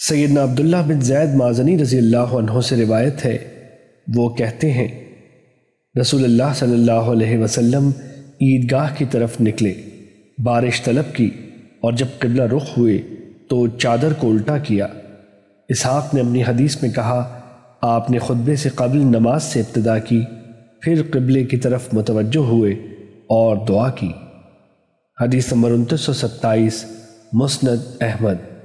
سیدنا عبداللہ بن زید معزنی رضی اللہ عنہ سے روایت ہے۔ وہ کہتے ہیں، رسول اللہ صلی اللہ علیہ وسلم عیدگاہ کی طرف نکلے، بارش طلب کی اور جب قبلہ رخ ہوئے تو چادر کو الٹا کیا۔ اسحاق نے اپنی حدیث میں کہا، آپ نے خطبے سے قبل نماز سے ابتدا کی، پھر قبلے کی طرف متوجہ ہوئے اور دعا کی۔ حدیث نمبر انتیس سو ستائیس، مسند احمد۔